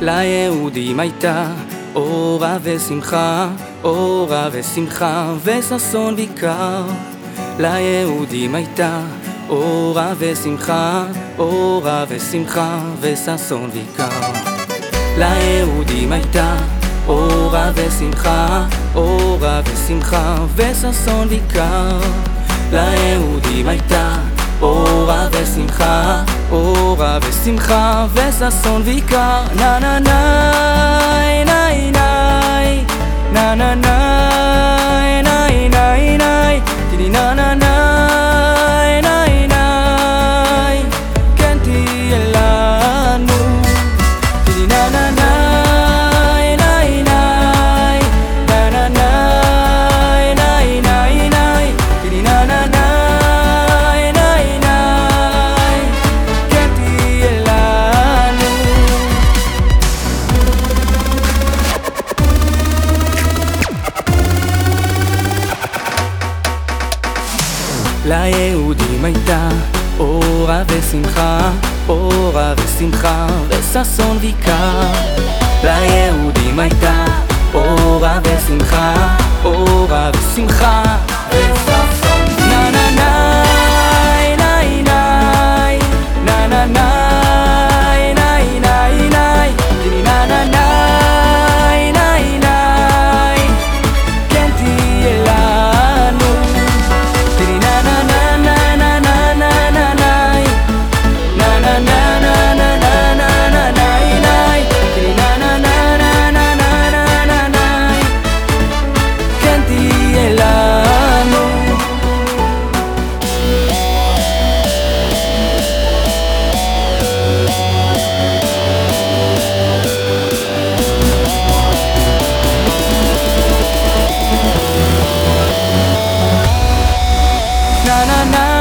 ליהודים הייתה אורה ושמחה, אורה ושמחה וששון ויקר. ליהודים הייתה אורה ושמחה, אורה ושמחה וששון ויקר. ליהודים הייתה אורה ושמחה, אורה ושמחה וששון ויקר. ליהודים הייתה אורה ושמחה, אורה ושמחה וששון ויקר. נה נה נה ליהודים הייתה אורה ושמחה, אורה ושמחה וששון ויקר. ליהודים הייתה אורה ושמחה, אורה ושמחה na na na.